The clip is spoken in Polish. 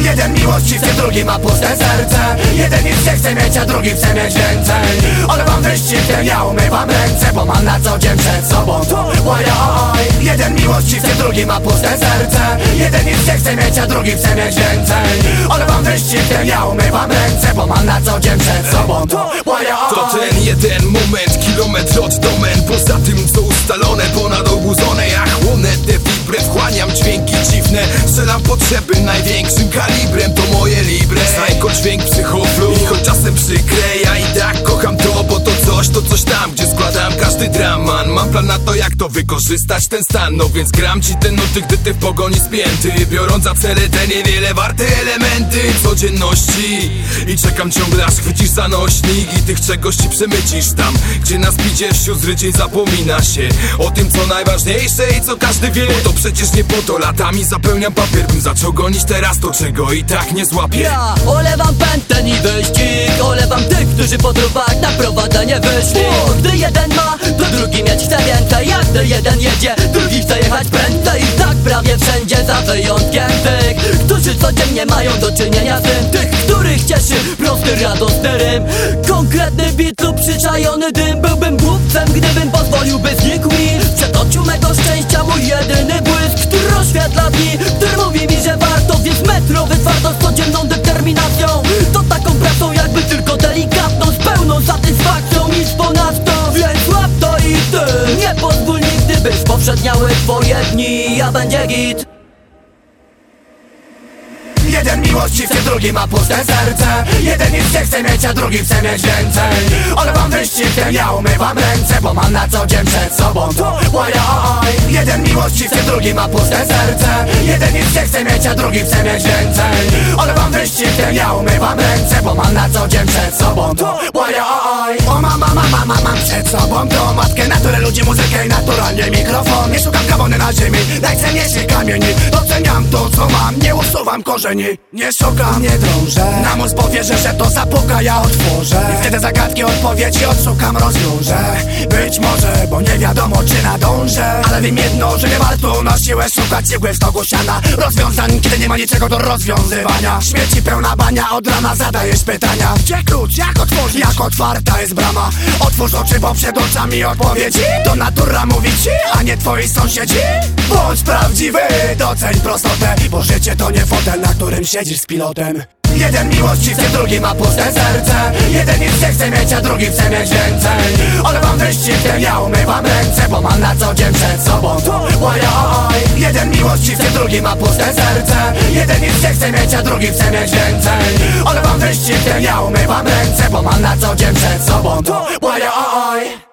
Jeden miłości chce, drugi ma puste serce. Jeden nic nie chce mieć, a drugi chce mieć więcej. Ale wam wyścig ten ja umywam ręce Bo mam na co dzień przed sobą to oj. Jeden miłości chce, drugi ma puste serce. Jeden nic nie chce mieć, a drugi chce mieć więcej. Ale wam wyścig ten ja umywam ręce Bo mam na co dzień przed sobą to oj. To ten jeden moment, kilometr od domen. Poza tym co ustalone, ponad obudzone kalibrem To moje libre, znajko dźwięk psychoflu Mam plan na to jak to wykorzystać ten stan. No więc gram ci te nuty, gdy ty w pogoni spięty. Biorąc za cele te niewiele warte elementy Codzienności. I czekam ciągle aż chwycisz za nośnik I tych czegoś ci przemycisz tam Gdzie na spidzie wśród zryciej zapomina się O tym co najważniejsze i co każdy wie. Bo to przecież nie po to latami zapełniam papier Bym zaczął gonić teraz to czego i tak nie złapię. Ja olewam pęten i wyścig Olewam tych, którzy po trupach na prowadzenie wyszli. Gdy jeden ma, drugi mieć chce więcej Jak gdy jeden jedzie, drugi chce jechać prędzej. I tak prawie wszędzie za wyjątkiem tych Którzy codziennie mają do czynienia z tym. Tych, których cieszy prosty, radosny rym. Konkretny bit lub przyczajony dym. Byłbym głupcem, gdybym pozwolił by znikł mi. Przed oczu mego szczęścia mój jedyny błysk Który rozświetla dni, który mówi mi, że warto Więc metrowy twardo z codzienną determinacją. To taką pracą dni Ja będzie git. Jeden miłości chce, drugi ma puste serce. Jeden nic nie chce mieć, a drugi chce mieć więcej. Ale wam wyścig ten ja umywam ręce Bo mam na co dzień przed sobą to oj. Jeden miłości chce, drugi ma puste serce. Jeden nic nie chce mieć, a drugi chce mieć więcej. Ale wam wyścig ten ja umywam ręce Bo mam na co dzień przed sobą to oj. O mama, mama, mama, mam przed sobą to Matkę, naturę, ludzi, muzykę i naturalnie mikrofon. Nie szukam na ziemi, najcenniejszych kamieni. Doceniam to co mam, nie usuwam korzeni. Nie szukam, nie drążę Mózg powierzę, że to zapuka, ja otworzę. I wtedy zagadki, odpowiedzi odszukam, rozwiążę. Być może, bo nie wiadomo czy nadążę. Ale wiem jedno, że nie warto na siłę szukać cegły w stogu siana. Rozwiązań, kiedy nie ma niczego do rozwiązywania. Śmieci pełna bania, od rana zadajesz pytania. Gdzie klucz, jak otworzyć? Jak otwarta jest brama? Otwórz oczy, bo przed oczami odpowiedzi. To natura mówi ci, a nie twoi sąsiedzi. Bądź prawdziwy, doceń prostotę Bo życie to nie fotel, na którym siedzisz z pilotem Jeden miłości chce, drugi ma puste serce. Jeden nic nie chce mieć, a drugi chce mieć więcej. Ale wam wyścig ten ja umywam ręce Bo mam na co dzień przed sobą to moje oj. Jeden miłości chce, drugi ma puste serce. Jeden nic nie chce mieć, a drugi chce mieć więcej. Ale wam wyścig ten ja umywam ręce Bo mam na co dzień przed sobą to moje oj